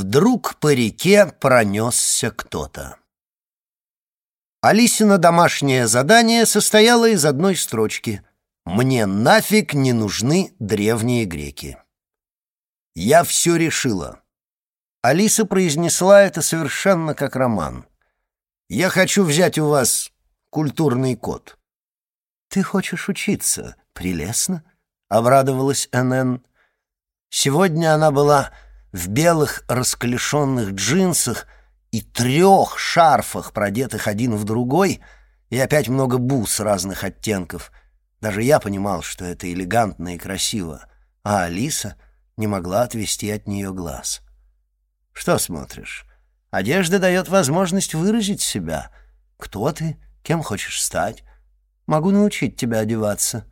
Вдруг по реке пронесся кто-то. Алисина домашнее задание состояло из одной строчки «Мне нафиг не нужны древние греки». «Я все решила». Алиса произнесла это совершенно как роман. «Я хочу взять у вас культурный код». «Ты хочешь учиться? Прелестно», — обрадовалась Н.Н. Сегодня она была в белых расклешенных джинсах и трех шарфах, продетых один в другой, и опять много бус разных оттенков. Даже я понимал, что это элегантно и красиво, а Алиса не могла отвести от нее глаз. «Что смотришь? Одежда дает возможность выразить себя. Кто ты? Кем хочешь стать? Могу научить тебя одеваться.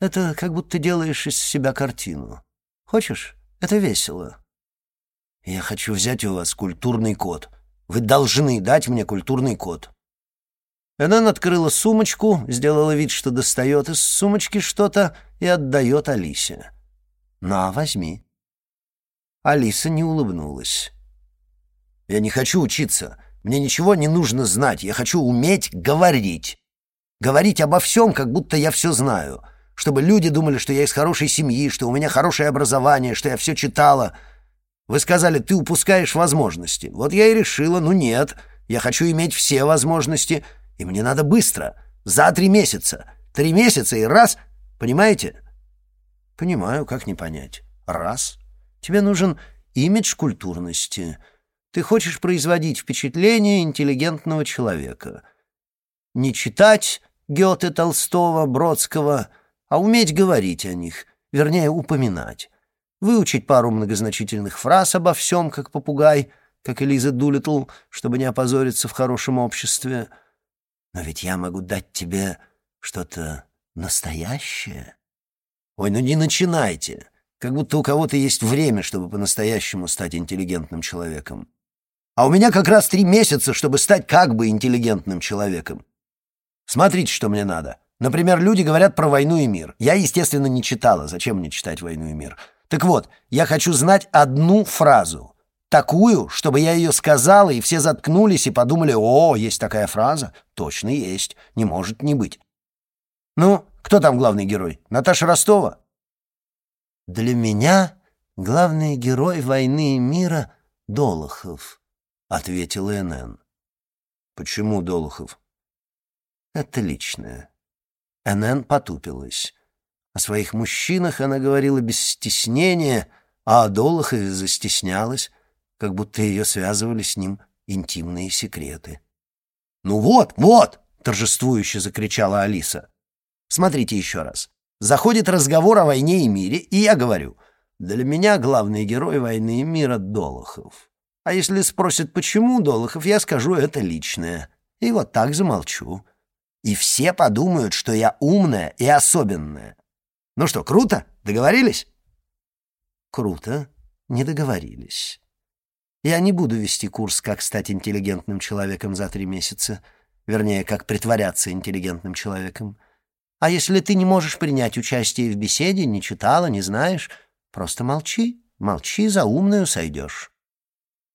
Это как будто делаешь из себя картину. Хочешь? Это весело». «Я хочу взять у вас культурный код. Вы должны дать мне культурный код». Энн открыла сумочку, сделала вид, что достает из сумочки что-то и отдает Алисе. «На, возьми». Алиса не улыбнулась. «Я не хочу учиться. Мне ничего не нужно знать. Я хочу уметь говорить. Говорить обо всем, как будто я все знаю. Чтобы люди думали, что я из хорошей семьи, что у меня хорошее образование, что я все читала. Вы сказали, ты упускаешь возможности. Вот я и решила, ну нет, я хочу иметь все возможности, и мне надо быстро, за три месяца. Три месяца и раз, понимаете? Понимаю, как не понять. Раз. Тебе нужен имидж культурности. Ты хочешь производить впечатление интеллигентного человека. Не читать Гёте, Толстого, Бродского, а уметь говорить о них, вернее, упоминать выучить пару многозначительных фраз обо всем, как попугай, как Элиза Дулитл, чтобы не опозориться в хорошем обществе. Но ведь я могу дать тебе что-то настоящее. Ой, ну не начинайте. Как будто у кого-то есть время, чтобы по-настоящему стать интеллигентным человеком. А у меня как раз три месяца, чтобы стать как бы интеллигентным человеком. Смотрите, что мне надо. Например, люди говорят про войну и мир. Я, естественно, не читала. Зачем мне читать «Войну и мир»? Так вот, я хочу знать одну фразу. Такую, чтобы я ее сказала, и все заткнулись и подумали, о, есть такая фраза. Точно есть, не может не быть. Ну, кто там главный герой? Наташа Ростова? Для меня главный герой войны и мира — Долохов, — ответил НН. Почему Долохов? Это личное. НН потупилась. О своих мужчинах она говорила без стеснения, а о Долохове застеснялась, как будто ее связывали с ним интимные секреты. «Ну вот, вот!» — торжествующе закричала Алиса. «Смотрите еще раз. Заходит разговор о войне и мире, и я говорю, для меня главный герой войны и мира — Долохов. А если спросят, почему Долохов, я скажу, это личное. И вот так замолчу. И все подумают, что я умная и особенная. Ну что, круто? Договорились? Круто. Не договорились. Я не буду вести курс «Как стать интеллигентным человеком за три месяца». Вернее, «Как притворяться интеллигентным человеком». А если ты не можешь принять участие в беседе, не читала, не знаешь, просто молчи. Молчи, за умную сойдешь.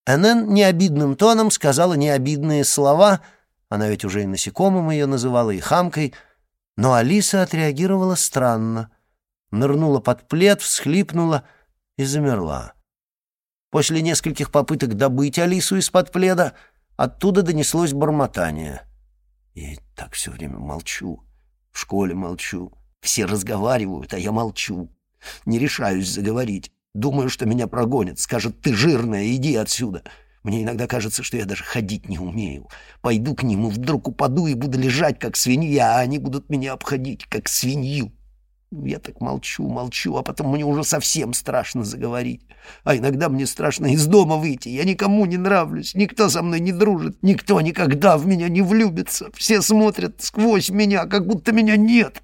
Энн необидным тоном сказала необидные слова, она ведь уже и насекомым ее называла, и хамкой, но Алиса отреагировала странно — нырнула под плед, всхлипнула и замерла. После нескольких попыток добыть Алису из-под пледа оттуда донеслось бормотание. Я так все время молчу, в школе молчу, все разговаривают, а я молчу. Не решаюсь заговорить. Думаю, что меня прогонят, скажут, ты жирная, иди отсюда. Мне иногда кажется, что я даже ходить не умею. Пойду к ним и вдруг упаду и буду лежать, как свинья, а они будут меня обходить, как свинью. Я так молчу, молчу, а потом мне уже совсем страшно заговорить. А иногда мне страшно из дома выйти. Я никому не нравлюсь, никто со мной не дружит, никто никогда в меня не влюбится. Все смотрят сквозь меня, как будто меня нет.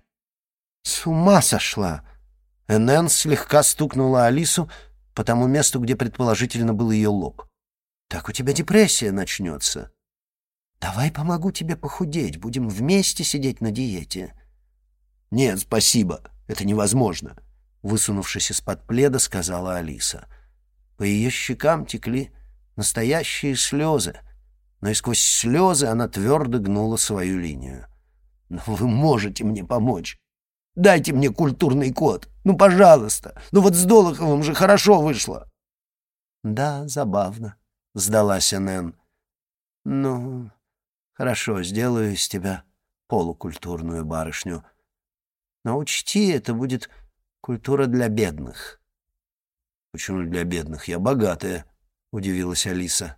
С ума сошла. Энн слегка стукнула Алису по тому месту, где предположительно был ее лоб. Так у тебя депрессия начнется. Давай помогу тебе похудеть, будем вместе сидеть на диете. Нет, спасибо. Это невозможно», — высунувшись из-под пледа, сказала Алиса. По ее щекам текли Настоящие слезы. Но и сквозь слезы она твердо гнула свою линию. «Но вы можете мне помочь. Дайте мне культурный код. Ну, пожалуйста. Ну вот с Долоховым же хорошо вышло». «Да, забавно», — сдалась Нэн. «Ну, хорошо, сделаю из тебя полукультурную барышню. Но учти, это будет культура для бедных». «Почему для бедных? Я богатая», — удивилась Алиса.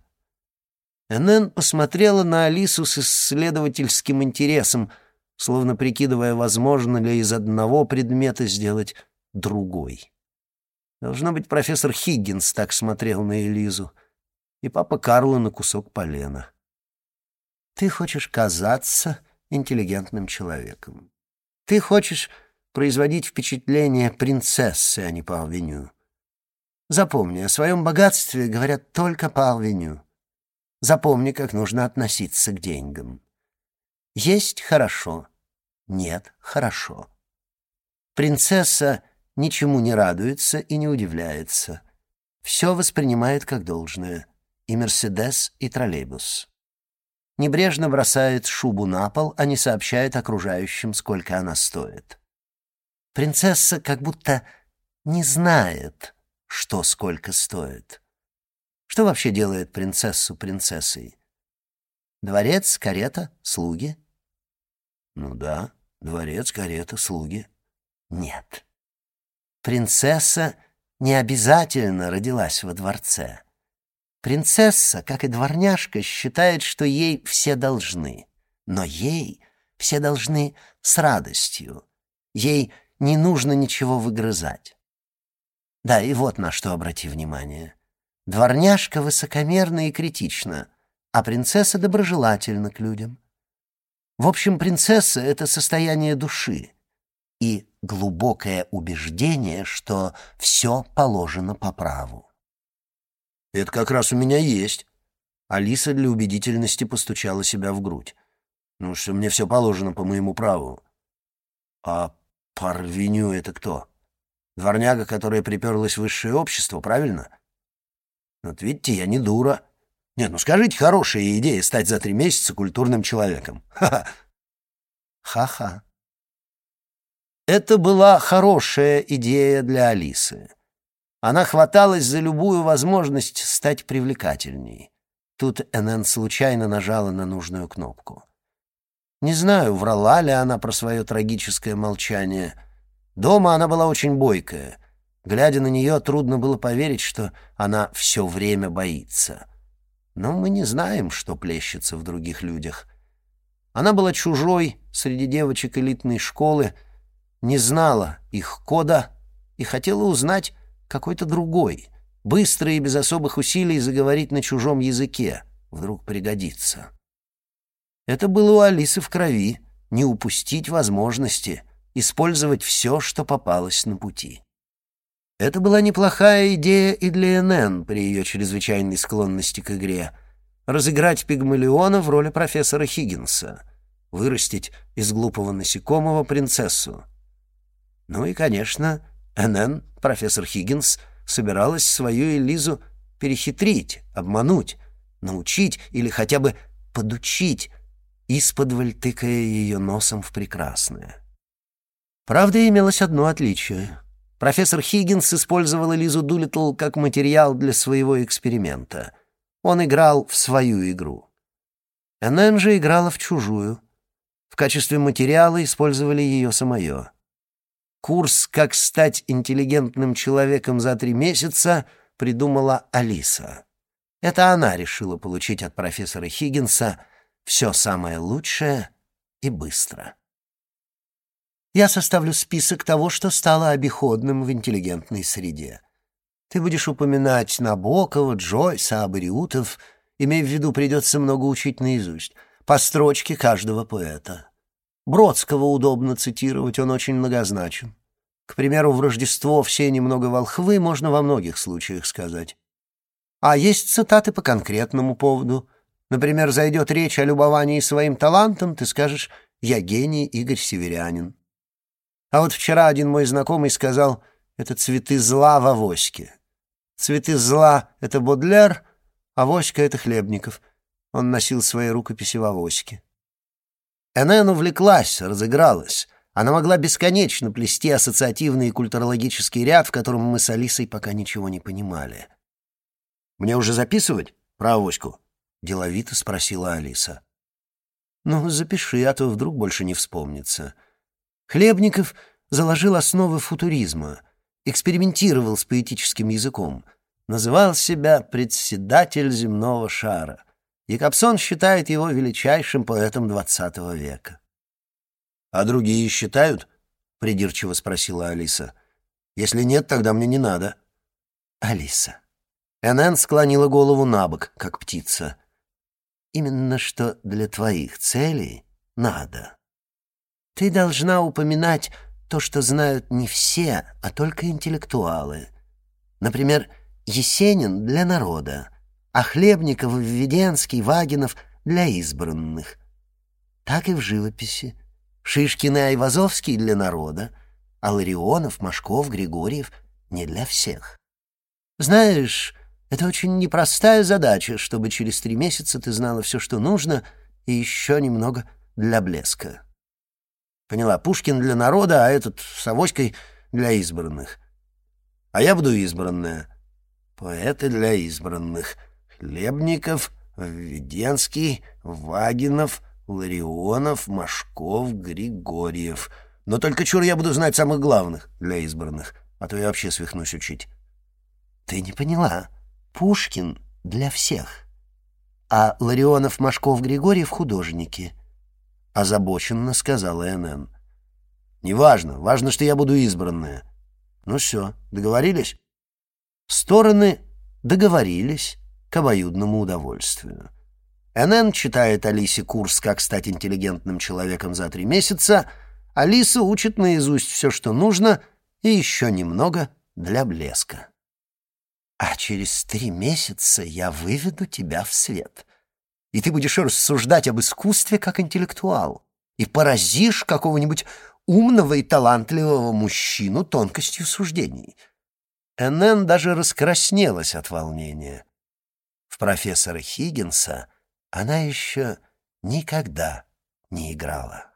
Энн посмотрела на Алису с исследовательским интересом, словно прикидывая, возможно ли из одного предмета сделать другой. Должно быть, профессор Хиггинс так смотрел на Элизу, и папа Карло на кусок полена. Ты хочешь казаться интеллигентным человеком. Ты хочешь производить впечатление принцессы, а не парвеню. Запомни, о своем богатстве говорят только парвеню. Запомни, как нужно относиться к деньгам. Есть — хорошо, нет — хорошо. Принцесса ничему не радуется и не удивляется. Все воспринимает как должное. И Мерседес, и троллейбус. Небрежно бросает шубу на пол, а не сообщает окружающим, сколько она стоит. Принцесса как будто не знает, что сколько стоит. Что вообще делает принцессу принцессой? Дворец, карета, слуги? Ну да, дворец, карета, слуги. Нет. Принцесса не обязательно родилась во дворце. Принцесса, как и дворняжка, считает, что ей все должны. Но ей все должны с радостью. Ей не нужно ничего выгрызать. Да, и вот на что обрати внимание. Дворняжка высокомерна и критична, а принцесса доброжелательна к людям. В общем, принцесса — это состояние души и глубокое убеждение, что все положено по праву. «Это как раз у меня есть». Алиса для убедительности постучала себя в грудь. «Ну, что мне все положено по моему праву». «А Парвеню — это кто? Дворняга, которая приперлась в высшее общество, правильно?» «Вот видите, я не дура». «Нет, ну скажите, хорошая идея стать за три месяца культурным человеком. Ха-ха». Ха-ха. Это была хорошая идея для Алисы. Она хваталась за любую возможность стать привлекательней. Тут Энн случайно нажала на нужную кнопку. Не знаю, врала ли она про свое трагическое молчание. Дома она была очень бойкая. Глядя на нее, трудно было поверить, что она все время боится. Но мы не знаем, что плещется в других людях. Она была чужой среди девочек элитной школы, не знала их кода и хотела узнать какой-то другой, быстро и без особых усилий заговорить на чужом языке, вдруг пригодится. Это было у Алисы в крови, не упустить возможности, использовать все, что попалось на пути. Это была неплохая идея и для НН при ее чрезвычайной склонности к игре — разыграть Пигмалиона в роли профессора Хиггинса, вырастить из глупого насекомого принцессу — ну и, конечно, НН, профессор Хиггинс, собиралась свою Элизу перехитрить, обмануть, научить или хотя бы подучить, исподволь тыкая ее носом в прекрасное. Правда, имелось одно отличие. Профессор Хиггинс использовал Элизу Дулиттл как материал для своего эксперимента. Он играл в свою игру. НН же играла в чужую. В качестве материала использовали ее самое. Курс «Как стать интеллигентным человеком за три месяца» придумала Алиса. Это она решила получить от профессора Хиггинса все самое лучшее и быстро. Я составлю список того, что стало обиходным в интеллигентной среде. Ты будешь упоминать Набокова, Джойса, Абариутов. Имей в виду, придется много учить наизусть. По строчке каждого поэта. Бродского удобно цитировать, он очень многозначен. К примеру, в Рождество все немного волхвы можно во многих случаях сказать. А есть цитаты по конкретному поводу. Например, зайдет речь о любовании своим талантом, ты скажешь «Я гений Игорь Северянин». А вот вчера один мой знакомый сказал «Это цветы зла в авоське». Цветы зла — это Бодлер, Авоська — это Хлебников. Он носил свои рукописи в авоське. Энен увлеклась, разыгралась. Она могла бесконечно плести ассоциативный и культурологический ряд, в котором мы с Алисой пока ничего не понимали. «Мне уже записывать про авоську?» — деловито спросила Алиса. «Ну, запиши, а то вдруг больше не вспомнится». Хлебников заложил основы футуризма, экспериментировал с поэтическим языком, называл себя «председатель земного шара». Якобсон считает его величайшим поэтом XX века. «А другие считают?» — придирчиво спросила Алиса. «Если нет, тогда мне не надо». «Алиса». Энн склонила голову на бок, как птица. «Именно что для твоих целей надо. Ты должна упоминать то, что знают не все, а только интеллектуалы. Например, Есенин для народа, а Хлебников, Введенский, Вагинов для избранных. Так и в живописи. Шишкин и Айвазовский для народа, а Ларионов, Машков, Григорьев не для всех. Знаешь, это очень непростая задача, чтобы через три месяца ты знала все, что нужно, и еще немного для блеска. Поняла, Пушкин для народа, а этот с авоськой для избранных. А я буду избранная. Поэты для избранных — Хлебников, Введенский, Вагинов, Ларионов, Машков, Григорьев. Но только чур я буду знать самых главных для избранных, а то я вообще свихнусь учить. Ты не поняла. Пушкин для всех. А Ларионов, Машков, Григорьев — художники. Озабоченно сказала НН. Неважно, важно, что я буду избранная. Ну все, договорились? Стороны договорились к обоюдному удовольствию. НН читает Алисе курс «Как стать интеллигентным человеком за три месяца», Алиса учит наизусть все, что нужно, и еще немного для блеска. А через три месяца я выведу тебя в свет, и ты будешь рассуждать об искусстве как интеллектуал, и поразишь какого-нибудь умного и талантливого мужчину тонкостью суждений. НН даже раскраснелась от волнения профессора Хиггинса она еще никогда не играла.